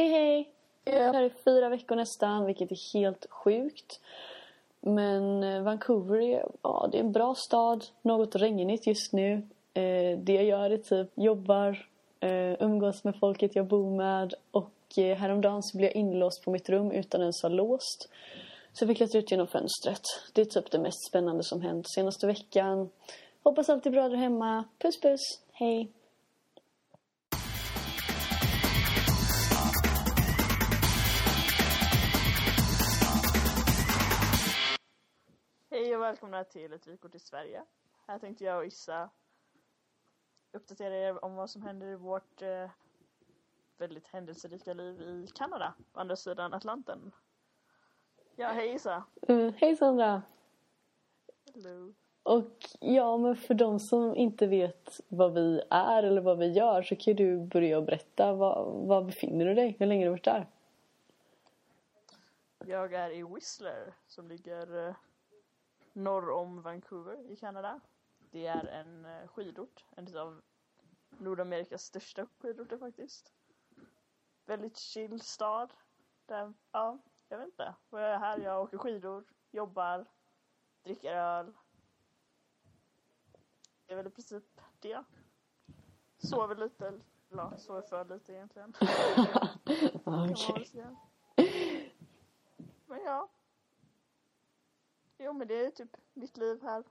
Hej hej! Jag är här i fyra veckor nästan, vilket är helt sjukt. Men eh, Vancouver är, ja, det är en bra stad. Något regnigt just nu. Eh, det jag gör är typ jobbar, eh, umgås med folket jag bor med och eh, häromdagen så blev jag inlåst på mitt rum utan ens ha låst. Så jag fick klättra ut genom fönstret. Det är typ det mest spännande som hänt senaste veckan. Hoppas allt är bra där hemma. Puss puss, hej! Och välkomna till ett vykort i Sverige. Här tänkte jag och Issa uppdatera er om vad som händer i vårt eh, väldigt händelserika liv i Kanada, på andra sidan Atlanten. Ja, hej Issa! Mm, hej Sandra! Hello! Och ja, men för de som inte vet vad vi är eller vad vi gör så kan du börja berätta. Var, var befinner du dig? Hur länge har du varit där? Jag är i Whistler som ligger eh, norr om Vancouver i Kanada. Det är en eh, skidort, en av Nordamerikas största skidorter faktiskt. Väldigt chill stad. Där, ja, jag vet inte. Vad jag är här, jag åker skidor, jobbar, dricker öl. Det är väl i princip det. Sover lite, eller ja, sover för lite egentligen. Okej. säga. Men ja. Jo men det är typ mitt liv här.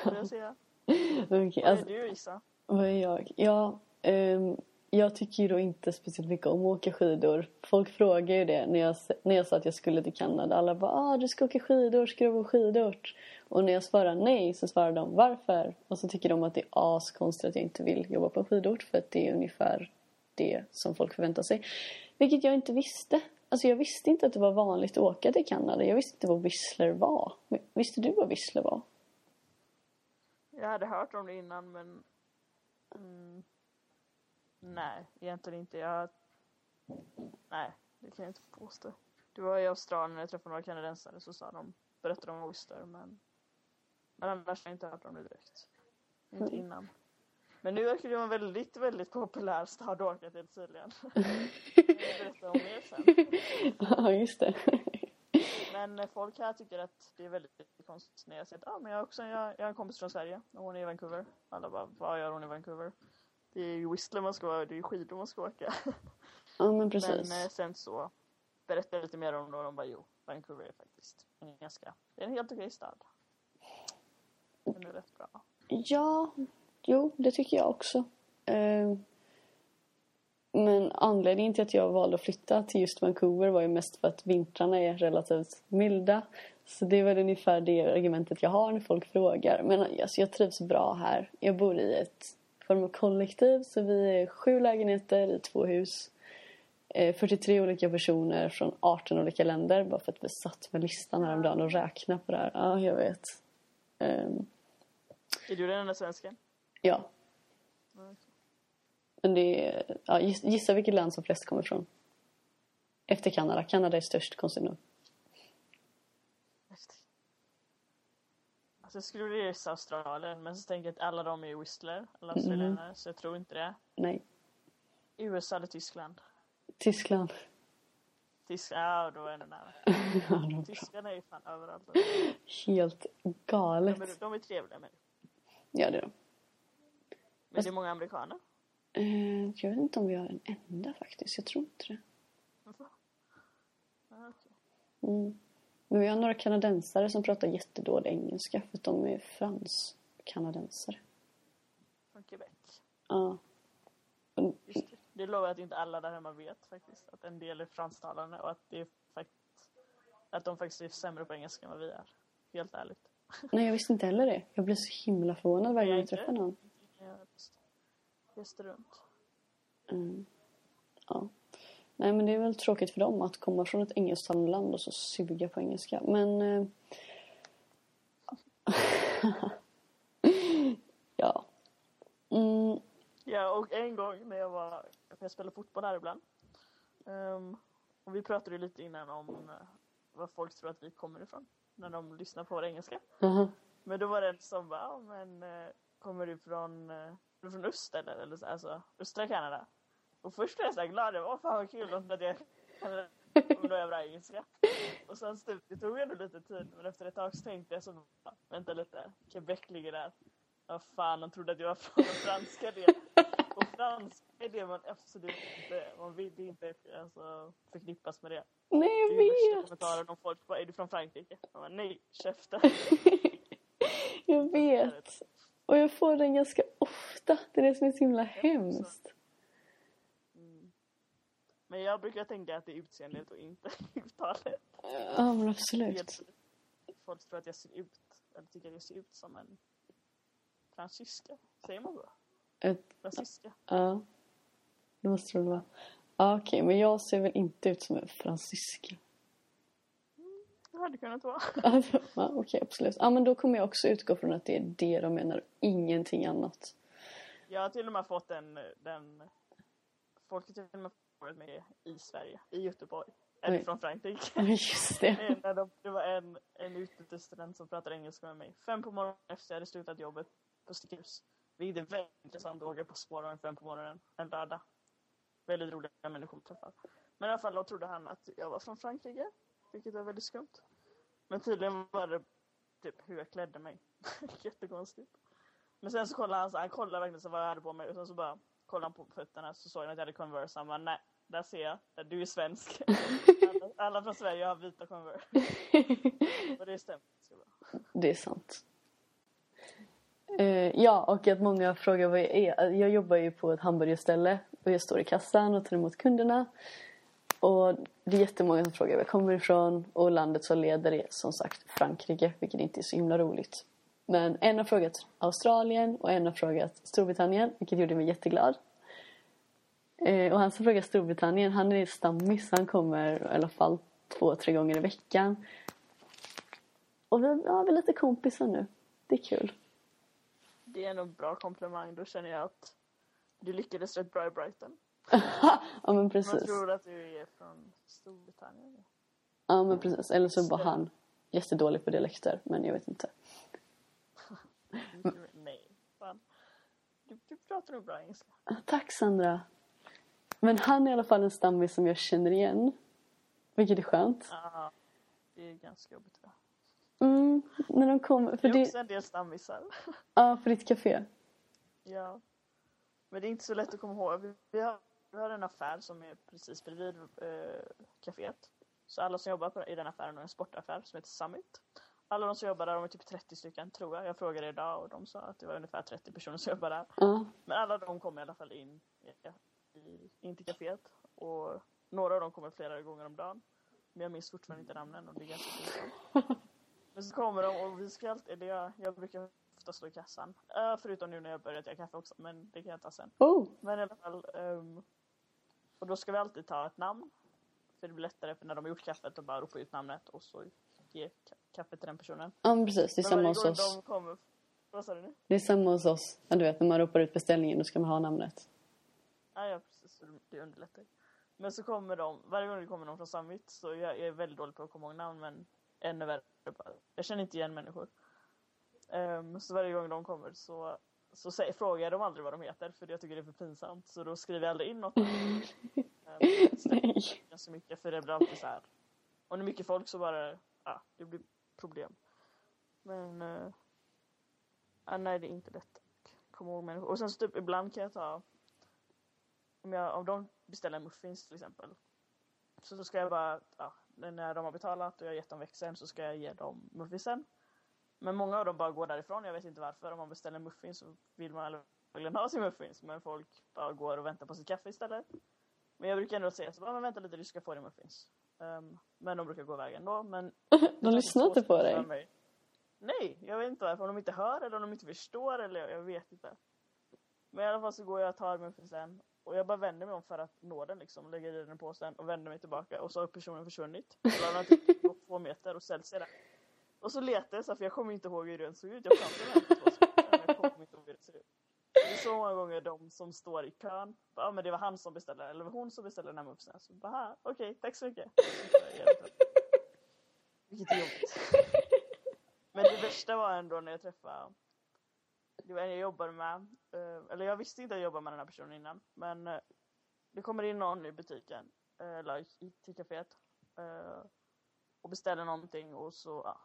Skulle jag säga. Vad alltså, är du Issa? vad är jag? Ja, ehm, jag tycker ju då inte speciellt mycket om att åka skidor. Folk frågar ju det när jag, när jag sa att jag skulle till Kanada. Alla bara ah, du ska åka skidor, ska du på skidort? Och när jag svarar nej så svarar de varför? Och så tycker de att det är askonstigt att jag inte vill jobba på en skidort för att det är ungefär det som folk förväntar sig. Vilket jag inte visste. Alltså jag visste inte att det var vanligt att åka till Kanada. Jag visste inte vad Whistler var. Visste du vad Whistler var? Jag hade hört om det innan men mm, Nej, egentligen inte. Jag Nej, det kan jag inte påstå. Du var i Australien när jag träffade några kanadensare så sa de berättade om Oyster men Men annars har jag inte hört om det direkt. Inte Mm. innan. Men nu verkar det vara en väldigt, väldigt populär stad att åka till tydligen. Berättar om det sen. Ja, just det. Men folk här tycker att det är väldigt konstigt när jag säger att ah, men jag, också, jag, jag har en kompis från Sverige och hon är i Vancouver. Alla bara, vad gör hon i Vancouver? Det är ju Whistler man ska vara, det är ju skidor man ska åka. Ja, men precis. Men eh, sen så berättar jag lite mer om det och de bara jo, Vancouver är faktiskt en ganska, det är en helt okej stad. Den är rätt bra. Ja, jo, det tycker jag också. Eh, Men anledningen till att jag valde att flytta till just Vancouver var ju mest för att vintrarna är relativt milda. Så det är väl ungefär det argumentet jag har när folk frågar. Men alltså, jag trivs bra här. Jag bor i ett form av kollektiv så vi är sju lägenheter i två hus. Eh, 43 olika personer från 18 olika länder bara för att vi satt med listan häromdagen och räknade på det här. Ja, jag vet. Ehm, Är du den enda svensken? ja, Mm. Men det är, ja, giss- gissa vilket land som flest kommer ifrån. Efter Kanada. Kanada är störst, konstigt nog. Alltså jag skulle vilja gissa Australien men så tänker jag att alla de är Whistler, alla australienare, så jag tror inte det. Nej. USA eller Tyskland? Tyskland. Tyskland, ja då är det nära. Ja. Tyskarna är ju fan överallt. Helt galet. är, de är trevliga människor. Ja, det är de. Men det är många amerikaner. Eh, jag vet inte om vi har en enda faktiskt. Jag tror inte det. Okej. Mm. Men vi har några kanadensare som pratar jättedålig engelska för att de är fransk-kanadensare. Från Quebec. Ja. Mm, Just det. Det lovar jag att inte alla där hemma vet faktiskt. Att en del är fransktalande och att det är faktiskt att de faktiskt är sämre på engelska än vad vi är. Helt ärligt. Nej, jag visste inte heller det. Jag blir så himla förvånad varje gång jag träffar någon. Ja, just det. Rest runt. Mm. Ja. Nej, men det är väl tråkigt för dem att komma från ett engelsktalande land och så suga på engelska. Men... Eh... ja. Mm. Ja, och en gång när jag var, jag spelade fotboll här ibland. Ehm, och vi pratade ju lite innan om eh, var folk tror att vi kommer ifrån. När de lyssnar på vår engelska. Aha. Men då var det en som bara, men eh, kommer du från, eh, från öst eller? eller så, alltså östra Kanada? Och först blev jag så här glad, åh fan vad kul att jag jag bra engelska. Och sen det tog ändå lite tid men efter ett tag så tänkte jag så vänta lite, Quebec ligger där. Ja fan, de trodde att jag var från franska delen. Och franska är det man absolut inte, man vill inte alltså, förknippas med det. Nej, Det jag är ju värsta vet. kommentaren om folk bara, är du från Frankrike? Jag bara, nej, käften. Jag vet. Och jag får den ganska ofta. Det är det som är så himla hemskt. Mm. Men jag brukar tänka att det är utseendet och inte uttalet. Ja, men absolut. Folk tror att jag ser ut, eller tycker att jag ser ut som en fransyska. Säger man så? Ett, Fransyska? ja. Det måste det vara. Ja, okej. men jag ser väl inte ut som en fransyska. Det hade kunnat vara. Ja, okej, absolut. Ja, men då kommer jag också utgå från att det är det de menar ingenting annat. Jag har till och med fått en, den, folk har till och med frågat mig i Sverige, i Göteborg. Är Oj. från Frankrike? Just det. När de, det var en, en utbytesstudent som pratade engelska med mig. Fem på morgonen efter jag hade slutat jobbet på Stickhus. Vilket är väldigt intressant att åka på spårvagn fem på morgonen en lördag. Väldigt roliga människor att träffa. Men i alla fall då trodde han att jag var från Frankrike. Vilket var väldigt skumt. Men tydligen var det typ hur jag klädde mig. Jättekonstigt. Men sen så kollade han, så, han kollade verkligen så vad jag hade på mig och sen så bara kollade han på fötterna så såg han att jag hade Converse. Han bara nej, där ser jag. Där Du är svensk. alla, alla från Sverige har vita Converse. Och det stämmer. Det är sant. Eh, ja, och att många frågar vad jag är. Jag jobbar ju på ett hamburgerställe och jag står i kassan och tar emot kunderna. Och det är jättemånga som frågar var jag kommer ifrån och landet som leder är som sagt Frankrike, vilket inte är så himla roligt. Men en har frågat Australien och en har frågat Storbritannien, vilket gjorde mig jätteglad. Eh, och han som frågar Storbritannien, han är stammis, han kommer i alla fall två, tre gånger i veckan. Och vi, ja, vi är lite kompisar nu. Det är kul. Det är en bra komplimang. Då känner jag att du lyckades rätt bra i Brighton. ja men Man precis. tror att du är från Storbritannien. Ja men precis. Eller så var han jättedålig på dialekter. Men jag vet inte. Du-. Du, pratar nog bra engelska. Tack Sandra. Men han är i alla fall en stammis som jag känner igen. Vilket är skönt. Ja, det är ganska jobbigt. Ja. Mm, när de. Det För, är det, också en del stammisar. ja, på ditt café. Ja. Men det är inte så lätt att komma ihåg. Vi, vi, har, vi har en affär som är precis bredvid eh, kaféet. Så alla som jobbar på, i den affären har en sportaffär som heter Summit. Alla de som jobbar där, de är typ 30 stycken tror jag. Jag frågade idag och de sa att det var ungefär 30 personer som jobbar där. Ja. Men alla de kommer i alla fall in, i, in till kaféet. Och några av dem kommer flera gånger om dagen. Men jag minns fortfarande inte namnen och det är ganska. Men så kommer de och vi ska alltid, eller jag, jag brukar ofta stå i kassan. Uh, förutom nu när jag börjat göra kaffe också, men det kan jag ta sen. Oh. Men i alla fall. ehm, och då ska vi alltid ta ett namn. För det blir lättare för när de har gjort kaffet att bara ropa ut namnet och så ge ka- kaffet till den personen. Ja men precis. Det är Men samma hos oss. de kommer... Vad sa du nu? Det är samma hos oss. Ja, du vet när man ropar ut beställningen då ska man ha namnet. Ja, ja precis. Så det underlättar. Men så kommer de, varje gång det kommer någon från Summit så jag, jag är väldigt dålig på att komma ihåg namn men ännu värre jag känner inte igen människor. Ehm, så varje gång de kommer så, så säger, frågar jag dem aldrig vad de heter för jag tycker det är för pinsamt så då skriver jag aldrig in något. um, Nej. ganska mycket för det blir alltid så här. Om det är mycket folk så bara, ja, det blir problem. Men, uh, ja, nej det är inte lätt att komma ihåg människor. Och sen så typ ibland kan jag ta, om, jag, om de beställer muffins till exempel. Så då ska jag bara, ja, när de har betalat och jag har gett dem växeln så ska jag ge dem muffinsen. Men många av dem bara går därifrån, jag vet inte varför. Om man beställer muffins så vill man verkligen ha sin muffins. Men folk bara går och väntar på sitt kaffe istället. Men jag brukar ändå säga så bara, men vänta lite du ska få din muffins. Ehm, men de brukar gå iväg ändå. Men De lyssnar inte på dig. mig. Nej, jag vet inte varför. Om de inte hör eller om de inte förstår eller jag, jag vet inte. Men i alla fall så går jag och tar muffinsen och jag bara vänder mig om för att nå den liksom. Lägger i den i påsen och vänder mig tillbaka och så har personen försvunnit. Så har den typ gått två meter och ställt sig där. Och så letar jag så här, för jag kommer inte ihåg hur den såg ut. Jag med den jag kommer inte ihåg hur den ser ut. Det är så många gånger de som står i kön, ja men det var han som beställde eller hon som beställde den här muffsen”, Så bara, okej, okej, tack så mycket. Vilket är jobbigt. Men det värsta var ändå när jag träffade, det var en jag jobbade med, eh, eller jag visste inte att jag jobbade med den här personen innan, men eh, det kommer in någon i butiken, eh, eller till kaféet. Och beställer någonting och så ja,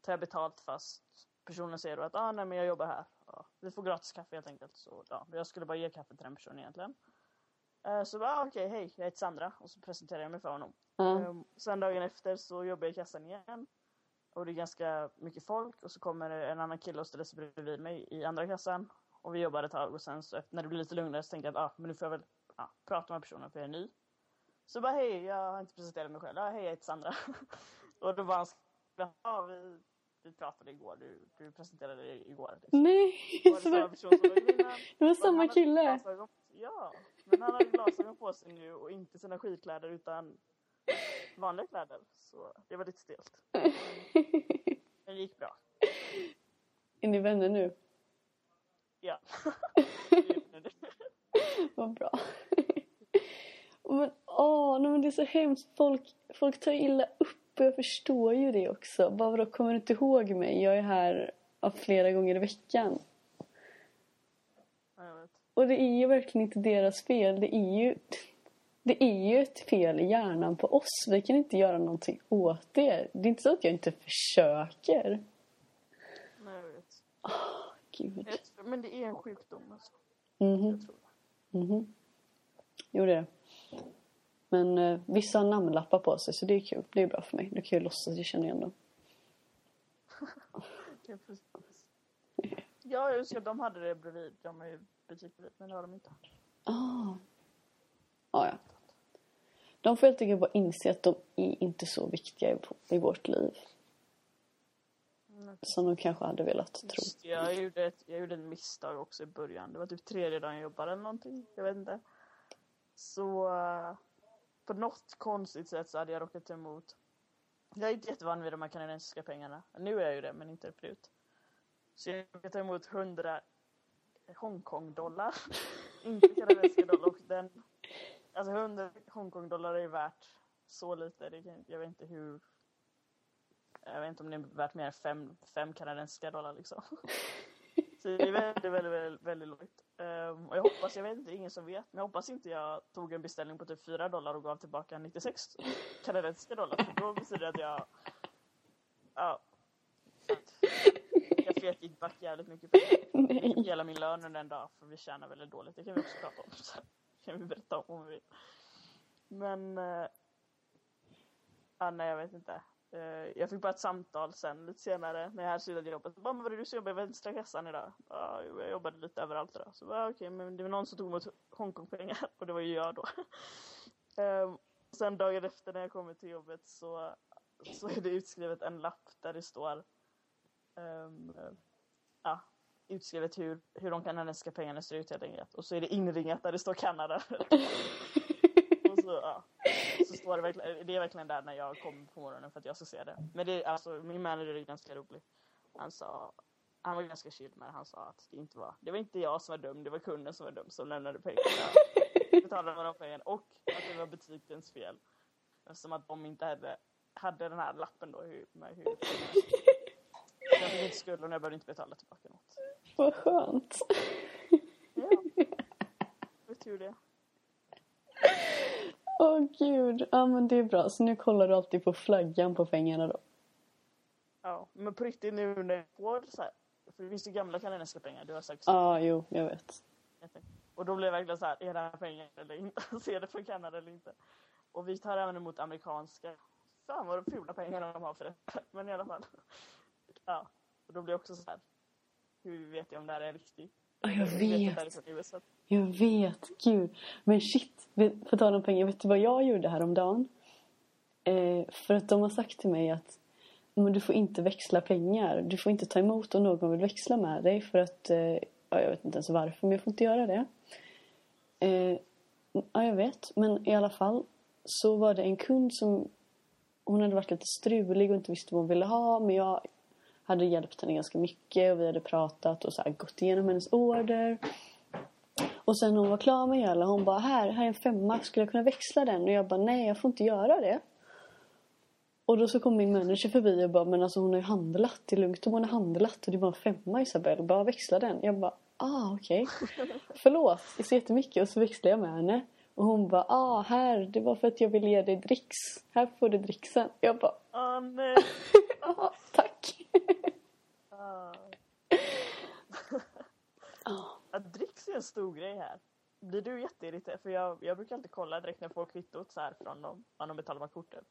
tar jag betalt fast personen säger då att ah, nej men jag jobbar här. Ja, vi får gratis kaffe helt enkelt. Så ja, jag skulle bara ge kaffe till den personen egentligen. Eh, Så bara ah, okej, hej, jag heter Sandra. Och så presenterar jag mig för honom. Ja. Ehm, Sen dagen efter så jobbar jag i kassan igen. Och det är ganska mycket folk och så kommer en annan kille och ställer sig bredvid mig i andra kassan. Och vi jobbar ett tag och sen så när det blir lite lugnare så tänker jag att ah, men nu får jag väl ah, prata med personen för jag är ny. Så bara hej, jag har inte presenterat mig själv. Ah, hej, jag heter Sandra. och då var han ja, vi, vi pratade igår, du, du presenterade dig igår. Liksom. Nej, Var det samma person som var det var samma kille. Ja, men han hade glasögon på sig nu och inte sina skidkläder utan vanliga kläder. Så det var lite stelt. Men det gick bra. Är ni vänner nu? Ja. Vad bra. Men åh, nej, men det är så hemskt. Folk, folk tar illa upp och jag förstår ju det också. Bara vadå, kommer du inte ihåg mig? Jag är här flera gånger i veckan. Och det är ju verkligen inte deras fel. Det är ju, det är ju ett fel i hjärnan på oss. Vi kan inte göra någonting åt det. Det är inte så att jag inte försöker. Nej, jag vet. Gud. Jag tror- Men det är en sjukdom alltså. Mhm, Jag tror det. mhm. Jo, det är det. Men eh, vissa har namnlappar på sig så det är kul. Det är bra för mig. Då kan jag låtsas jag känner igen dem. Ja, precis. Ja, just det. De hade det bredvid. De är ju butik bredvid, men det har de inte. Ah. Ah, ja. De får helt enkelt bara inse att de är inte så viktiga i, vårt liv. Mm. Som de kanske hade velat tro. Jag gjorde, ett, jag gjorde ett misstag också i början. Det var typ tredje dagen jag jobbade eller någonting. Jag vet inte. Så eh, på något konstigt sätt så hade jag råkat emot. Jag är inte jättevan vid de här kanadensiska pengarna. Nu är jag ju det, men inte förut. Så jag råkade ta emot 100 Hongkong-dollar. inte kanadensiska dollar. Och den, alltså 100 Hongkong-dollar är värt så lite. Det kan, jag vet inte hur jag vet inte om det är värt mer än fem, fem kanadensiska dollar liksom. Så det är väldigt, väldigt, väldigt, väldigt lågt. Ehm, och jag hoppas, jag vet inte, ingen som vet, men jag hoppas inte jag tog en beställning på typ 4 dollar och gav tillbaka 96 kanadensiska dollar. För då betyder det att jag, ja, jag fet gick back jävligt mycket pengar. Hela min lön under en dag, för vi tjänar väldigt dåligt. Det kan vi också prata om. Så kan vi berätta om om vi vill. Men, eh, ja, nej jag vet inte. Eh, jag fick bara ett samtal sen lite senare när jag hade slutat jobbet. Bara, men var det du som jobbade i vänstra kassan idag? Ja, jo, jag jobbade lite överallt idag. Så bara, okej, men det var någon som tog emot Hongkongpengar och det var ju jag då. Ehm, sen dagen efter när jag kommer till jobbet så, så är det utskrivet en lapp där det står ehm, ja, utskrivet hur, hur de kanadensiska pengarna ser ut helt enkelt. Och så är det inringat där det står Kanada. och så, ja. Så står det verkligen, det är verkligen där när jag kommer på morgonen för att jag ska se det. Men det alltså, min manager är ganska rolig. Han sa, han var ganska chill med det. Han sa att det inte var, det var inte jag som var dum, det var kunden som var dum som lämnade pengarna. Betalade med de pengarna och att det var butikens fel. Eftersom att de inte hade, hade den här lappen då hur, med hur jag fick inte skulden och jag behövde inte betala tillbaka något. Vad skönt. Ja. Det tur det. Åh gud. Ja men det är bra. Så nu kollar du alltid på flaggan på pengarna då? Ja, men på riktigt nu när jag får så här, för det finns ju gamla kanadensiska pengar, du har sagt Ja, ah, jo, jag vet. Och då blir det verkligen så här, är det här pengar eller inte? Ser det från Kanada eller inte? Och vi tar även emot amerikanska. Fan vad fula pengar de har för det. Men i alla fall. Ja, och då blir det också så här. Hur vet jag om det här är riktigt? Ja, jag vet? Jag vet. Gud. Men shit. På tal om pengar. Vet du vad jag gjorde häromdagen? Eh, för att de har sagt till mig att men du får inte växla pengar. Du får inte ta emot om någon vill växla med dig. För att, eh, ja, jag vet inte ens varför, men jag får inte göra det. Eh, ja, jag vet. Men i alla fall så var det en kund som hon hade varit lite strulig och inte visste vad hon ville ha. Men jag hade hjälpt henne ganska mycket och vi hade pratat och så gått igenom hennes order. Och sen när hon var klar med hela, hon bara här, här är en femma, skulle jag kunna växla den? Och jag bara nej, jag får inte göra det. Och då så kom min manager förbi och bara, men alltså hon har ju handlat, det är lugnt om hon har handlat och det är bara en femma Isabelle, bara växla den. Jag bara, ah okej. Förlåt så jättemycket och så växlade jag med henne. Och hon bara, ah här, det var för att jag ville ge dig dricks. Här får du dricksen. Jag bara, Åh nej! ah. Ah. Ah. Att dricks är en stor grej här. Blir du jätteirriterad? För jag, jag brukar alltid kolla direkt när får kvittot så här från dem, om de betalar med kortet.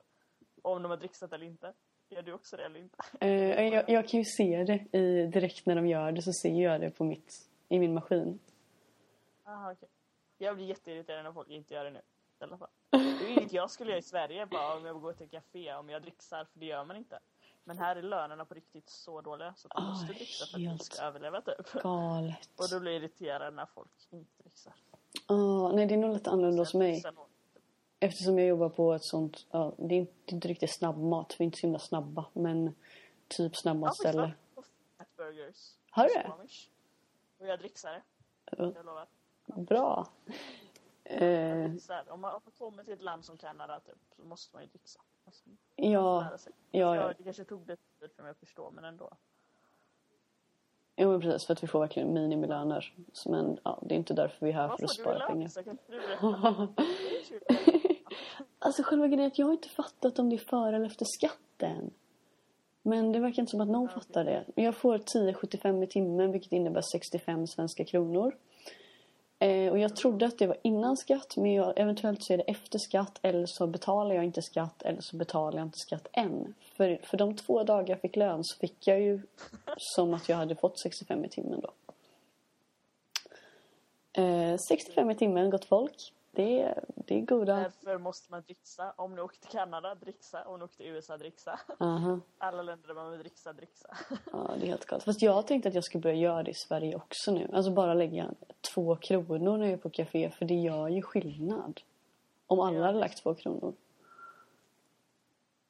Om de har dricksat eller inte. Gör du också det eller inte? Eh, jag, jag kan ju se det i, direkt när de gör det så ser jag det på mitt, i min maskin. Aha, okej. Jag blir jätteirriterad när folk inte gör det nu. I alla fall. Det är inget jag skulle göra i Sverige bara om jag går till ett café om jag dricksar för det gör man inte. Men här är lönerna på riktigt så dåliga så att man Ah, måste dricksa för att man helt ska överleva typ. Galet. Och då blir jag irriterad när folk inte dricksar. Ah, nej, det är nog lite annorlunda hos mig. Eftersom jag jobbar på ett sånt, ja, det är inte, det är inte riktigt snabbmat, vi är inte så himla snabba, men typ Jag har snabbmatställe. faktiskt varit på Fat Burgers. Har du det? Och jag dricksar det. Ja. Jag lovar. Bra. Man, om man kommer till ett land som Kanada typ, så måste man ju dricksa. Alltså, ja, lära sig. ja, Ja, det kanske tog lite tid för mig att förstå men ändå. Jo, men precis, för att vi får verkligen minimilöner. Men ja, det är inte därför vi är här Vad för att spara pengar. Alltså själva grejen är att jag har inte fattat om det är före eller efter skatten. Men det verkar inte som att någon fattar det. Jag får 10,75 i timmen vilket innebär 65 svenska kronor. Eh, och jag trodde att det var innan skatt men jag, eventuellt så är det efter skatt eller så betalar jag inte skatt eller så betalar jag inte skatt än. För, för de två dagar jag fick lön så fick jag ju som att jag hade fått 65 i timmen då. Eh, 65 i timmen gott folk. Det, är- det är goda. Därför måste man dricksa. Om du åker till Kanada, dricksa. Om du åker till USA, dricksa. Aha. Alla länder där man vill dricksa, dricksa. Ja, det är helt galet. Fast jag tänkte att jag skulle börja göra det i Sverige också nu. Alltså bara lägga två kronor när jag är på café. För det gör ju skillnad. Om alla Ja. hade lagt två kronor.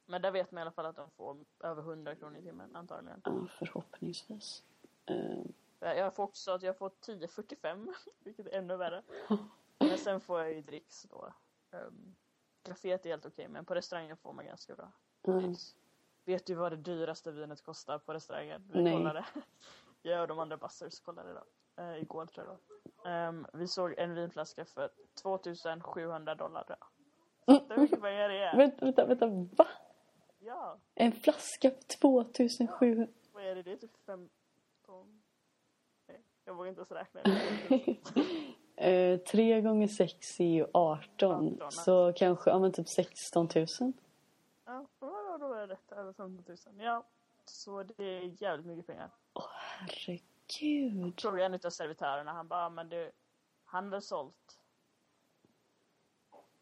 Men där vet man i alla fall att de får över 100 kronor i timmen antagligen. Ja, förhoppningsvis. Eh, Jag får också att jag får 10,45 vilket är ännu värre. Men sen får jag ju dricks då. Um, caféet är helt okej men på restaurangen får man ganska bra. ja. pris. Vet du vad det dyraste vinet kostar på restaurangen? Vi Nej. kollade. Jag och de andra bussers kollade idag. Eh, igår tror jag då. Ehm, vi såg en vinflaska för 2700 dollar. tror jag. Fattar du hur mycket pengar det är? Vänta, vänta, vänta. Va? Ja, En flaska på 2700? vad är det? Det är typ 15... Nej, jag vågar inte ens räkna. Eh, tre gånger sex är ju 18. 18, Så kanske, ja men typ 16 000. Ja, då, är det rätt. Över 15 000. Ja, så det är jävligt mycket pengar. Herregud. Frågade en utav servitörerna. Han bara, "Ja, men du, han hade sålt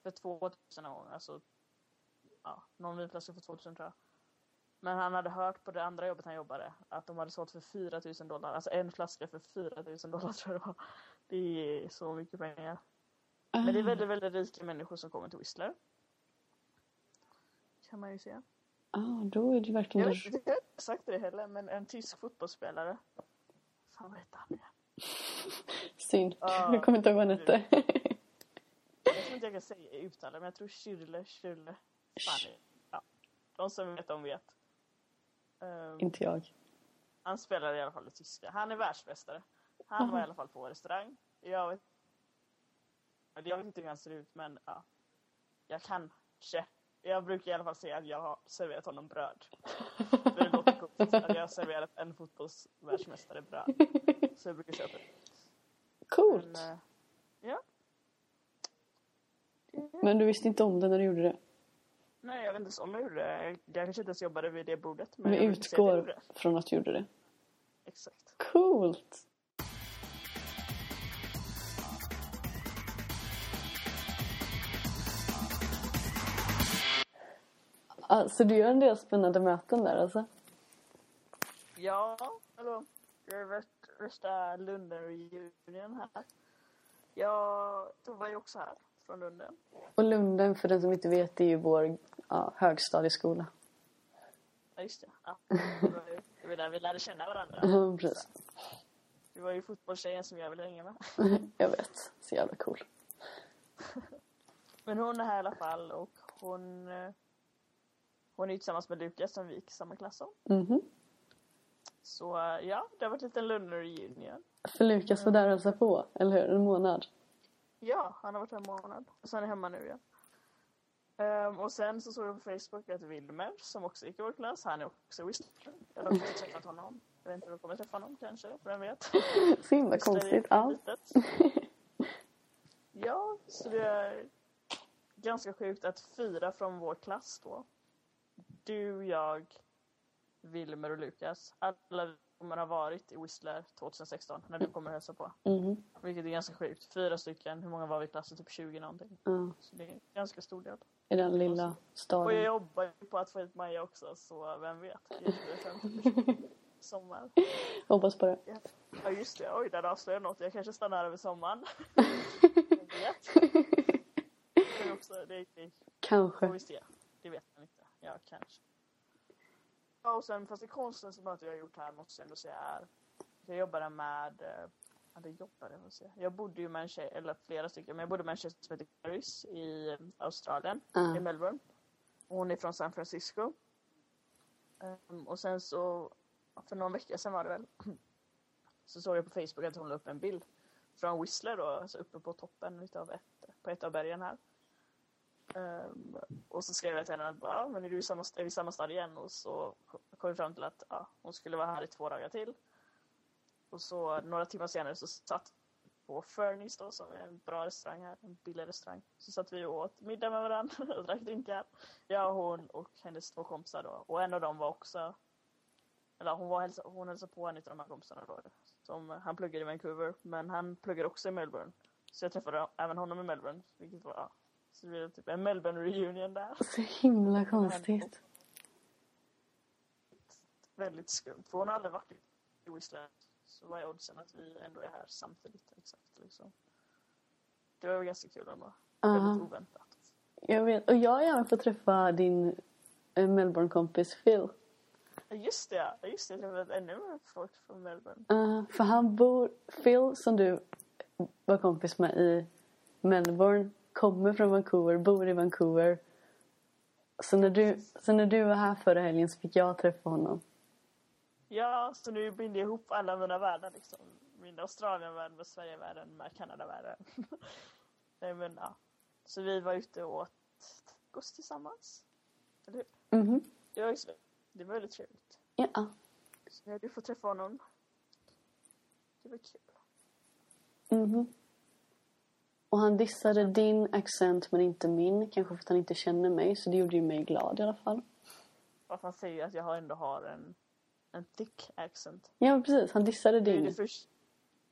för 2000 någon gång. Alltså, ja, någon vinflaska för 2000 tror jag. Men han hade hört på det andra jobbet han jobbade att de hade sålt för 4000 dollar. Alltså en flaska för 4000 dollar tror jag det var. Det är så mycket pengar. Men det är Ah. väldigt, väldigt rika människor som kommer till Whistler. Kan man ju se. Ah, då är det Jag verkligen... vet inte, jag inte sagt det heller, men en tysk fotbollsspelare. Fan vad hette han igen? Synd. Ah. Jag kommer inte ihåg vad han hette. Jag tror inte jag kan säga uttala men jag tror Schürrle, Schürrle. Fan, ja. De som vet, de vet. Ehm, inte jag. han spelar i alla fall i tyska. Han är världsmästare. Han var i alla fall på restaurang. Jag vet, jag vet inte hur han ser ut men ja. Jag kanske. Jag brukar i alla fall säga att jag har serverat honom bröd. För det låter coolt att jag har serverat en fotbollsvärldsmästare bröd. Så jag brukar köpa det. Coolt. Men, eh, ja. Men du visste inte om det när du gjorde det? Nej, jag vet inte ens om jag gjorde det. Jag kanske inte ens jobbade vid det bordet. Men gjorde utgår från att du gjorde det. Exakt. Coolt! Alltså du gör en del spännande möten där alltså? Ja, hallå. Jag varit värsta Lunden-reunion här. Jag Tova är ju också här, från Lunden. Och Lunden, för den som inte vet, är ju vår ja, högstadieskola. Ja, just det. Ja. Det var det var där vi lärde känna varandra. Ja, precis. Du var ju fotbollstjejen som jag ville hänga med. Jag vet. Så jävla cool. Men hon är här i alla fall och hon eh, hon är ju tillsammans med Lukas som vi gick i samma klass som. Mhm. Så eh, ja, det har varit en Lunden-reunion. För Lukas var där och hälsade på, eller hur? En månad. Ja, han har varit här en månad. Och sen är hemma nu igen. Ehm, och sen så såg jag på Facebook att Wilmer, som också gick i vår klass, han är också Whistler. Jag har inte träffat honom. Jag vet inte om jag kommer träffa honom kanske, vem vet. Så himla konstigt. Ja. Ja, så det är ganska sjukt att fyra från vår klass då, du, jag, Wilmer och Lukas, alla kommer ha varit i Whistler 2016 när du kommer hälsa på. Mhm. Vilket är ganska sjukt. Fyra stycken, hur många var vi i klassen? Typ 20 någonting. ja. Så det är en ganska stor del. I den lilla Och jag staden. jobbar ju på att få hit Maja också, så vem vet? Kanske blir det 50 personer i sommar. Hoppas på det. Ja just det, oj där avslöjade jag något. Jag kanske stannar här över sommaren. Vem vet? Det är också, det är, det får Kanske. vi se. Det vet man inte. Ja, kanske. Ja, och sen fast det konstigaste mötet jag har gjort här måste jag ändå säga är jag jobbade med eh, Ja, det jobbade jag, säga. Jag bodde ju med en tjej, eller flera stycken, men jag bodde med en tjej som heter Caris i eh, Australien, Ja. i Melbourne. Och hon är från San Francisco. Ehm, och sen så, för någon vecka sedan var det väl, så såg jag på Facebook att hon la upp en bild från Whistler då, alltså uppe på toppen utav ett, på ett av bergen här. Um, och så skrev jag till henne att ja, men är, du i samma, är vi i samma stad igen? Och så kom vi fram till att ja, hon skulle vara här i två dagar till. Och så några timmar senare så satt på Fernies då som är en bra restaurang här, en billig restaurang. Så satt vi och åt middag med varandra och drack drinkar. Jag, hon och hennes två kompisar då. Och en av dem var också, eller hon, var hälsa, hon hälsade på en av de här kompisarna då. Som, han pluggade i Vancouver men han pluggade också i Melbourne. Så jag träffade även honom i Melbourne. Vilket var, ja. Så det blev typ en Melbourne reunion där. Så himla konstigt. Väldigt skumt. För hon har aldrig varit i Whistler. Så vad är oddsen att vi ändå är här samtidigt? Exakt liksom. Det var ganska kul ändå. Ja. Väldigt oväntat. Jag vet. Och jag har även fått träffa din eh, Melbourne-kompis Phil. Just det. Just det. Har träffat ännu mer folk från Melbourne. Uh, för han bor, Phil som du var kompis med i Melbourne, kommer från Vancouver, bor i Vancouver. Så när du, så när du var här förra helgen så fick jag träffa honom. Ja, så nu binder jag ihop alla mina världar liksom. Min Australienvärld med Sverigevärlden med Kanadavärlden. Nej men ja. Så vi var ute och åt tacos tillsammans. Eller hur? Mhm. Det var, det var väldigt trevligt. Ja. Så du får träffa honom. Det var kul. Mhm. Och han dissade din accent men inte min. Kanske för att han inte känner mig. Så det gjorde ju mig glad i alla fall. Fast han säger att jag ändå har en, en thick accent. Ja precis, han dissade är det din. först...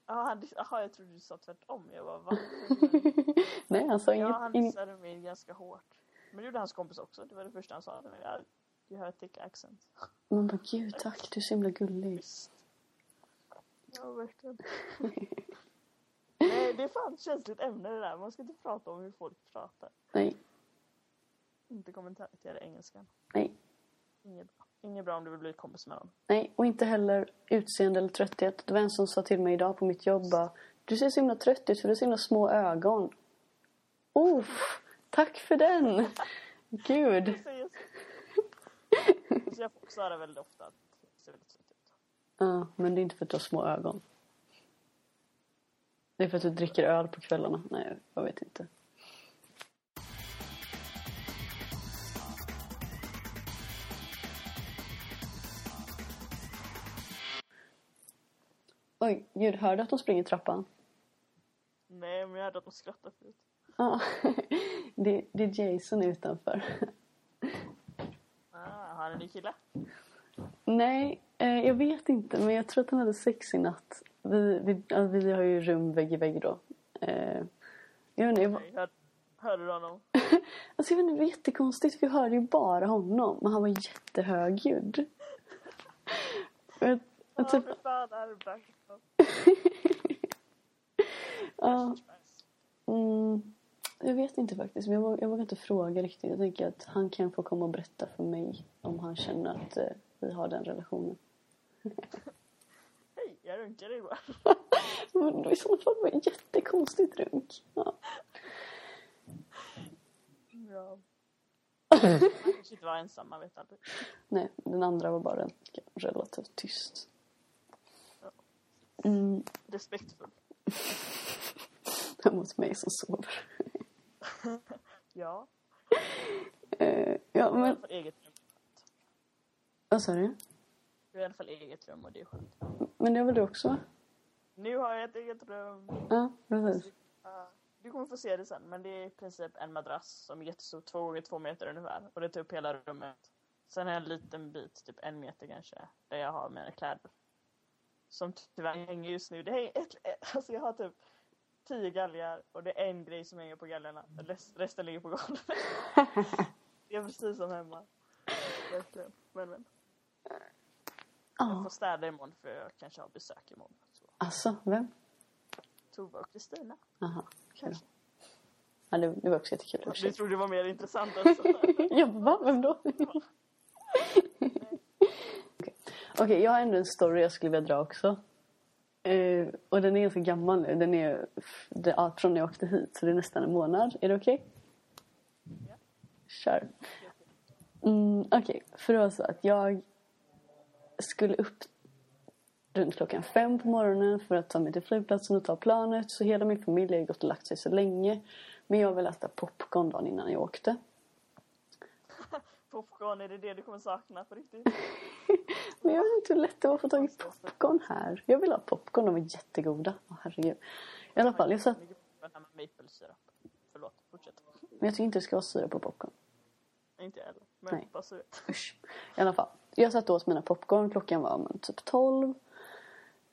Ja, han Jaha, jag trodde du sa tvärtom. Jag bara, va? Nej han sa Ja, inget. han inget. dissade mig ganska hårt. Men det gjorde hans kompis också. Det var det första han sa till mig. Ja, You have a thick accent. Man bara gud tack, du är så himla gullig. Ja, verkligen. Det är fan ett känsligt ämne det där. Man ska inte prata om hur folk pratar. Nej, Inte kommentera engelskan. nej, Inget bra. Inget bra om du vill bli kompis med någon. nej. Och inte heller utseende eller trötthet. Det var en som sa till mig idag på mitt jobb bara, Du ser så himla trött ut för du har så himla små ögon. Oh, tack för den! Gud. Det säger så. Så jag får också höra väldigt ofta att jag ser väldigt trött ut. Ja, men det är inte för att du har små ögon. Det är för att du dricker öl på kvällarna. Nej, jag vet inte. Oj, gud, hörde du att de springer i trappan? Nej, men jag hörde att de skrattade förut. Ja, det, det är Jason utanför. Ah, har han en ny kille? Nej, eh, jag vet inte, men jag tror att han hade sex i natt. Vi, vi, ja, vi har ju rum vägg i vägg då. Eh, jag vet inte, jag Nej, hör, hörde du honom? Alltså jag vet inte, det var jättekonstigt för jag hörde ju bara honom. Men han var jättehögljudd. Jag, Ja, och typ, bra? ja, mm, jag vet inte faktiskt. Men jag, vågar, jag vågar inte fråga riktigt. Jag tänker att han kan få komma och berätta för mig om han känner att eh, vi har den relationen. Jag runkade igår. Men då I sådana fall var det jättekonstigt runk. Ja. Ja. Han kanske inte var ensam, man vet aldrig. Nej, den andra var bara relativt tyst. Mm, Respektfull. hos mig som sover. Ja, Eh, ja, men vad sa du? Du har i alla fall eget rum och det är skönt. Men det har väl du också? Nu har jag ett eget rum. Ja, precis. Du kommer få se det sen, men det är i princip en madrass som är jättestor, två gånger två meter ungefär. Och det tar upp hela rummet. Sen har jag en liten bit, typ en meter kanske, där jag har mina kläder. Som tyvärr hänger just nu. Det hänger ett, alltså jag har typ tio galgar och det är en grej som hänger på galgarna. Rest, resten ligger på golvet. det är precis som hemma. Verkligen. Men Jag Ja, får städa imorgon för jag kanske har besök imorgon. Så. alltså vem? Tova och Kristina. Jaha. Kanske. Ja, det, det var också jättekul för Du trodde det var mer intressant alltså. Ja, va? Vem då? Okej, Okej, jag har ändå en story jag skulle vilja dra också. Eh, och den är ganska gammal nu. Den är det, ja, från när jag åkte hit, så det är nästan en månad. Är det okej? Ja. Kör. Mm, okej, för det var så att jag skulle upp runt klockan fem på morgonen för att ta mig till flygplatsen och ta planet. Så hela min familj har gått och lagt sig så länge. Men jag vill äta popcorn dagen innan jag åkte. Popcorn, är det det du kommer sakna på riktigt? Men jag vet inte hur lätt det var att få tag i popcorn här. Jag vill ha popcorn, de är jättegoda. Åh, herregud. I alla fall, jag satt... Förlåt, fortsätt. Men jag tycker inte det ska vara syrap på popcorn. Inte jag heller. Men Nej. bara vet. Usch. I alla fall. Jag satt åt mina popcorn. Klockan var men, typ 12.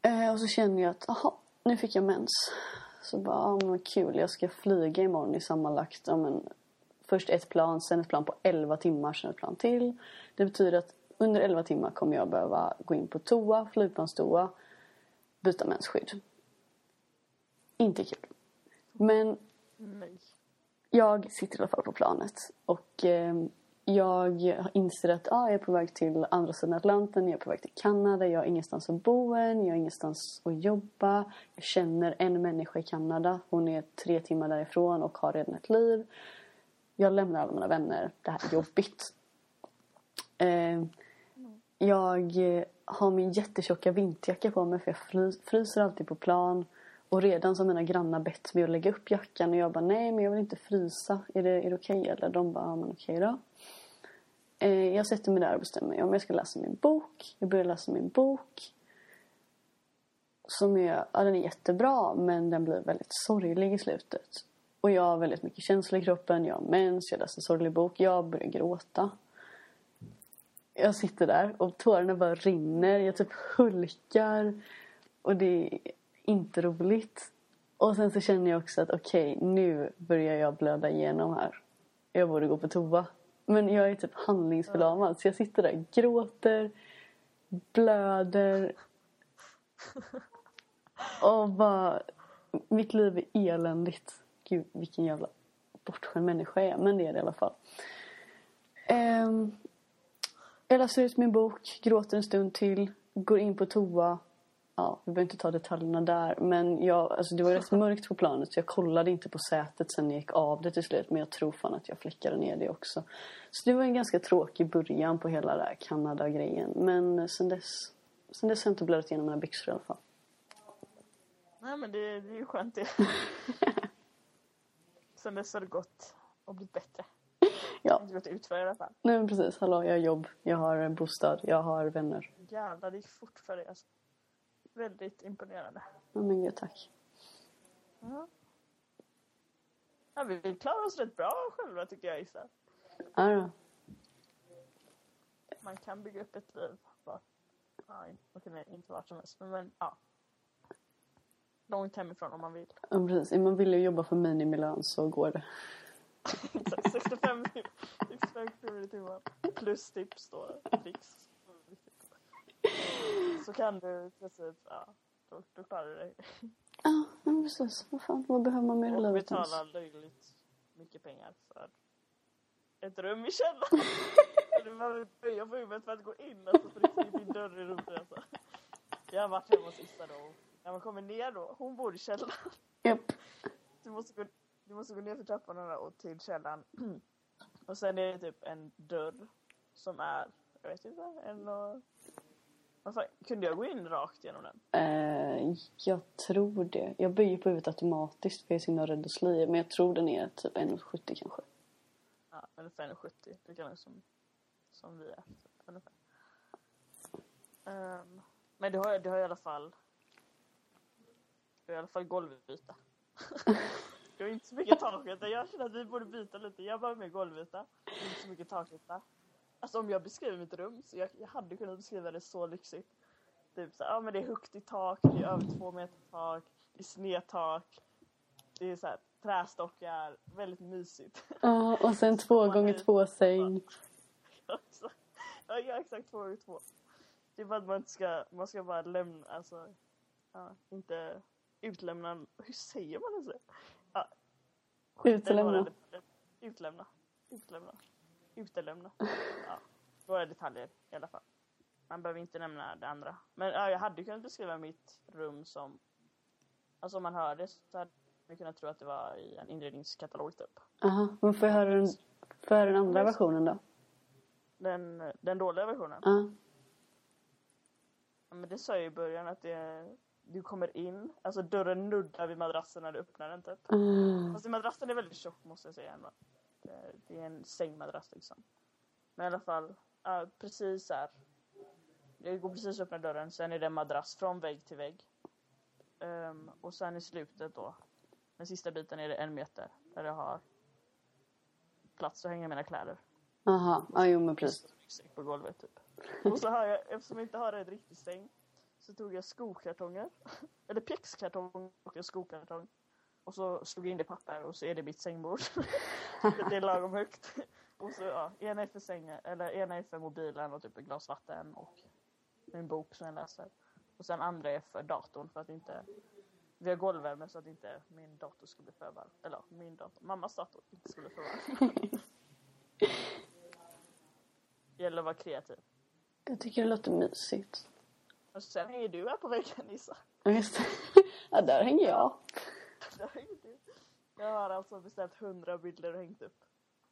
Eh, och så kände jag att, aha, nu fick jag mens. Så bara, ah, men kul. Jag ska flyga imorgon i sammanlagt, ja, men, först ett plan, sen ett plan på 11 timmar, sen ett plan till. Det betyder att under 11 timmar kommer jag behöva gå in på toa, flygplanstoa, byta mensskydd. Inte kul. Men Nej. jag sitter i alla fall på planet och eh, jag inser att ah, jag är på väg till andra sidan Atlanten, jag är på väg till Kanada, jag har ingenstans att bo än, jag har ingenstans att jobba. Jag känner en människa i Kanada, hon är tre timmar därifrån och har redan ett liv. Jag lämnar alla mina vänner, det här är jobbigt. Eh, jag har min jättetjocka vinterjacka på mig för jag fryser alltid på plan. Och redan så mina grannar bett mig att lägga upp jackan och jag bara nej men jag vill inte frysa. Är det, är det okej eller? De bara ja men okej då. Eh, jag sätter mig där och bestämmer mig om jag ska läsa min bok. Jag börjar läsa min bok. Som är, ja den är jättebra men den blir väldigt sorglig i slutet. Och jag har väldigt mycket känslor i kroppen, jag har mens, jag läser en sorglig bok, jag börjar gråta. Jag sitter där och tårarna bara rinner, jag typ hulkar. Och det är inte roligt. Och sen så känner jag också att okej, nu börjar jag blöda igenom här. Jag borde gå på toa. Men jag är typ handlingsförlamad så jag sitter där, gråter, blöder. Och bara, mitt liv är eländigt. Gud vilken jävla bortskämd människa jag är, men det är det i alla fall. Um, jag läser ut min bok, gråter en stund till, går in på toa. Ja, vi behöver inte ta detaljerna där. Men jag, alltså det var rätt mörkt på planet så jag kollade inte på sätet sen jag gick av det till slut. Men jag tror fan att jag fläckade ner det också. Så det var en ganska tråkig början på hela den här Kanada-grejen. Men sen dess, sen dess har jag inte blödat igenom mina byxor i alla fall. Nej men det, det är ju skönt det. Sen dess har det gått och blivit bättre. Ja, har inte gått utför i alla fall. nej men precis. Hallå, jag har jobb, jag har en bostad, jag har vänner. Jävlar det gick fort för dig alltså. Väldigt imponerande. Ja, men gud, tack. Ja. Ja, vi klarar oss rätt bra själva tycker jag Issa. Ja, då. Man kan bygga upp ett liv. Bara, ja, okej, nej, inte vart som helst men, men ja. Långt hemifrån om man vill. ja, precis. Om man vill jobba för minimilön så går det. Exakt, 65 tim- 65 kronor i timmen. Plus tips då. Fix. Så kan du i princip, ja, då, då klarar du dig. Ja, men precis. Vad fan, vad behöver man mer i Och livet ens? betala löjligt mycket pengar för ett rum i källaren. Man vill böja på huvudet för att gå in. Alltså på riktigt, din dörr är rolig alltså. Jag har varit hemma hos Issa då. När man kommer ner då, hon bor i källaren. Japp. Du måste gå, du måste gå ner för trapporna och till källaren. Och sen är det typ en dörr som är, jag vet inte, en och Fan, kunde jag gå in rakt genom den? Eh, jag tror det. Jag böjer på huvudet automatiskt för jag är så himla rädd att slå i. Men jag tror den är typ 1,70 kanske. Ja, ungefär 1,70. Det kan som, som vi är. Ungefär. Ehm, men du har, du har i alla fall du har i alla fall golvyta. du har inte så mycket takyta. Jag känner att vi borde byta lite. Jag bara med golvyta. Inte så mycket takyta. Alltså om jag beskriver mitt rum så jag, jag hade kunnat beskriva det så lyxigt. Typ så ja men det är högt i tak, det är över två meter tak, det är snedtak. Det är så här trästockar, väldigt mysigt. Ja, och sen två gånger två säng. ja, ja, exakt två gånger två. Det är bara att man inte ska, man ska bara lämna, alltså, ja, inte utlämna, hur säger man det? Ja, Utelämna. Utlämna. Utlämna. Utelämna. Ja, några detaljer i alla fall. Man behöver inte nämna det andra. Men ja, jag hade kunnat beskriva mitt rum som, alltså om man hör det så hade man kunnat tro att det var i en inredningskatalog typ. Jaha, men får jag höra den, får jag den andra versionen då? Den, den dåliga versionen? Ja. Ja, men det sa jag i början att det, du kommer in, alltså dörren nuddar vid madrassen när du öppnar den typ. Mm. Fast madrassen är väldigt tjock måste jag säga ändå. Det, det är en sängmadrass liksom. Men i alla fall, ja, precis här. Det går precis att öppna dörren, sen är det en madrass från vägg till vägg. Um, och sen i slutet då, den sista biten är det en meter där jag har plats att hänga mina kläder. Jaha, ja jo men precis. På golvet typ. Och så har jag, eftersom jag inte har en riktig säng, så tog jag skokartonger. Eller pjäxkartong och en skokartong. Och så slog jag in det papper och så är det mitt sängbord. det är lagom högt. Och så ja, ena är för sängen, eller ena är för mobilen och typ ett glas vatten och en bok som jag läser. Och sen andra är för datorn för att inte vi har golvvärme så att inte min dator skulle bli för varm. Eller min dator, mammas dator inte skulle bli för varm. Gäller att vara kreativ. Jag tycker det låter mysigt. Och sen hänger du här på väggen Nissa. Ja just det. Ja, där hänger jag. Jag har alltså beställt hundra bilder och hängt upp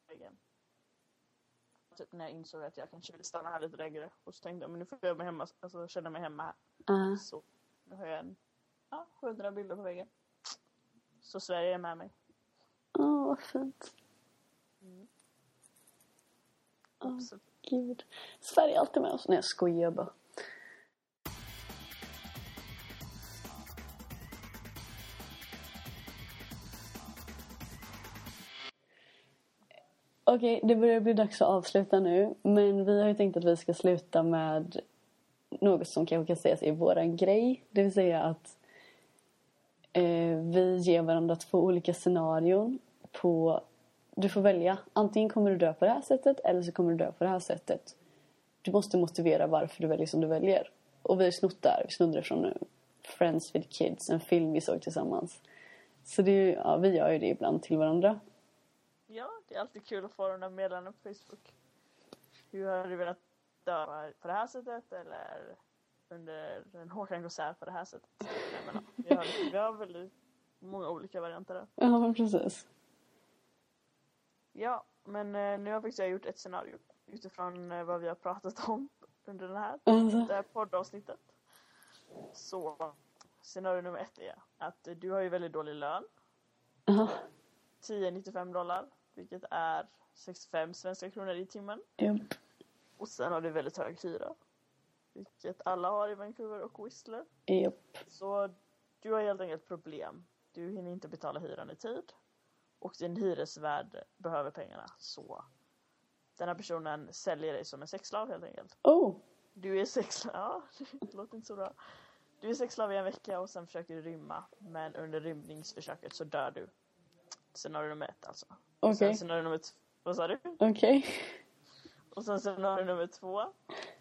väggen. Typ när jag insåg att jag kanske ville stanna här lite längre. Och så tänkte jag men nu får jag mig hemma, alltså, känna mig hemma här. Ja. Så nu har jag en, ja, hundra bilder på väggen. Så Sverige är med mig. Åh, vad fint. Mm. Så, gud. Sverige är alltid med oss. Nej, jag skojar bara. Okej, det börjar bli dags att avsluta nu. Men vi har ju tänkt att vi ska sluta med något som kanske kan sägas är våran grej. Det vill säga att eh, vi ger varandra två olika scenarion på... Du får välja. Antingen kommer du dö på det här sättet eller så kommer du dö på det här sättet. Du måste motivera varför du väljer som du väljer. Och vi har snott där. Vi snodde det från Friends with Kids, en film vi såg tillsammans. Så det, är ja, vi gör ju det ibland till varandra det är alltid kul att få de där meddelandena på Facebook. Hur har du velat dö på det här sättet eller under en Håkan-konsert på det här sättet? Menar, vi, har, vi har väldigt många olika varianter där. Ja, precis. Ja, men eh, nu har faktiskt jag gjort ett scenario utifrån eh, vad vi har pratat om under den här, det här poddavsnittet. Så scenario nummer ett är att du har ju väldigt dålig lön. ja, 10,95 dollar, vilket är 65 svenska kronor i timmen. japp. Och sen har du väldigt hög hyra. Vilket alla har i Vancouver och Whistler. Japp. Så du har helt enkelt problem. Du hinner inte betala hyran i tid. Och din hyresvärd behöver pengarna. Så den här personen säljer dig som en sexslav helt enkelt. Oh, Du är sexslav, ja det låter inte så bra. Du är sexslav i en vecka och sen försöker du rymma. Men under rymningsförsöket så dör du. Scenario nummer ett alltså. okej. Sen scenario nummer två, vad sa du? Okej. Och sen scenario nummer två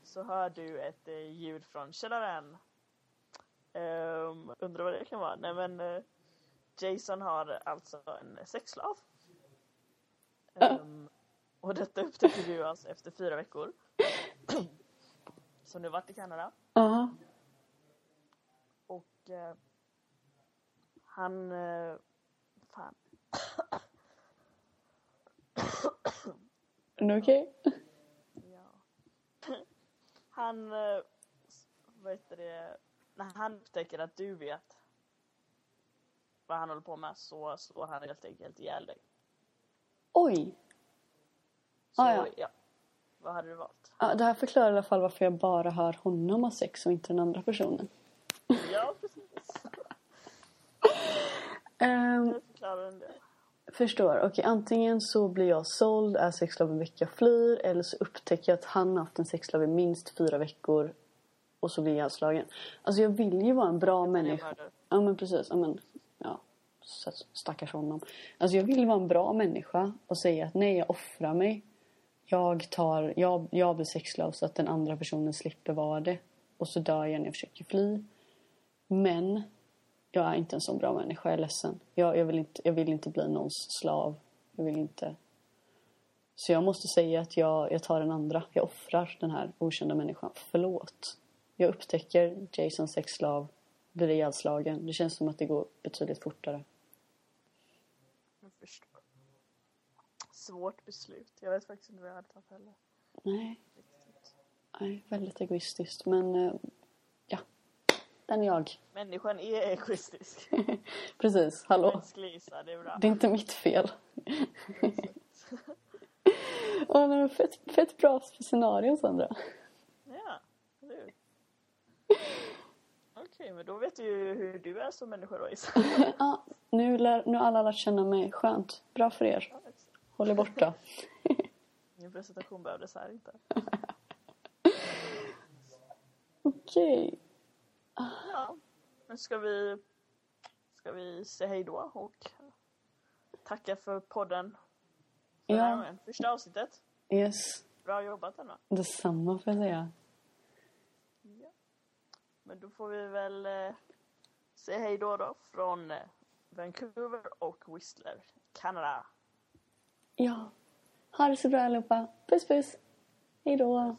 så hör du ett eh, ljud från källaren. Um, undrar vad det kan vara? Nej men eh, Jason har alltså en sexslav. Ehm, och detta upptäcker du alltså efter fyra veckor. Som du varit i Kanada. Ja. Och eh, han... Eh, fan. Är du okej? Ja. Han... Eh, vad heter det, när han upptäcker att du vet vad han håller på med så slår han helt enkelt ihjäl dig. Oj! Så Ah, ja. ja. Vad hade du valt? Ja, det här förklarar i alla fall varför jag bara hör honom ha sex och inte den andra personen. Ja, precis. Ehm, Det förklarar en del. Förstår. Okej, antingen så blir jag såld, är sexslav en vecka, flyr. Eller så upptäcker jag att han har haft en sexslav i minst fyra veckor. Och så blir jag ihjälslagen. Alltså jag vill ju vara en bra människa. Ja men precis. Ja, men, ja, så- stackars honom. Alltså jag vill vara en bra människa och säga att nej jag offrar mig. Jag tar, jag, jag blir sexslav så att den andra personen slipper vara det. Och så dör jag när jag försöker fly. Men jag är inte en sån bra människa, jag är ledsen. Jag, jag, vill inte, jag vill inte bli någons slav. Jag vill inte... Så jag måste säga att jag, jag tar den andra. Jag offrar den här okända människan. Förlåt. Jag upptäcker Jasons sexslav, blir ihjälslagen. Det känns som att det går betydligt fortare. Jag förstår. Svårt beslut. Jag vet faktiskt inte vad jag hade tagit heller. Nej, Riktigt. nej väldigt egoistiskt. Men eh, den är jag. Människan är egoistisk. Precis, hallå. Mänsklig Isa, det är bra. Det är inte mitt fel. Åh, nej, fett, fett bra scenario Sandra. Ja, hur? Okej, men då vet du ju hur du är som människa då Isa. Ja, nu, lär, nu har alla lärt känna mig. Skönt. Bra för er. Håll er borta. Ingen presentation behövdes här inte. Okej. Ja, nu ska vi, ska vi säga hej då och tacka för podden. För Ja. Första avsnittet. Yes. Bra jobbat ändå. Detsamma får jag säga. Ja. Men då får vi väl eh, säga hej då då från eh, Vancouver och Whistler, Kanada. Ja. Ha det så bra allihopa. Puss puss. Hej då.